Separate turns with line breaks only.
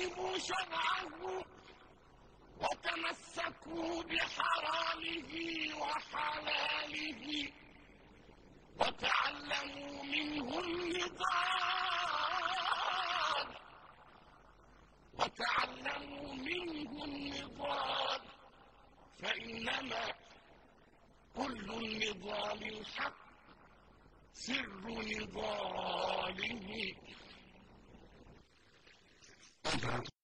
حفظوا شرعه وتمسكوا بحرامه وحلاله وتعلموا منه النضال وتعلموا منه النضال فإنما كل النضال الحق سر نضاله
about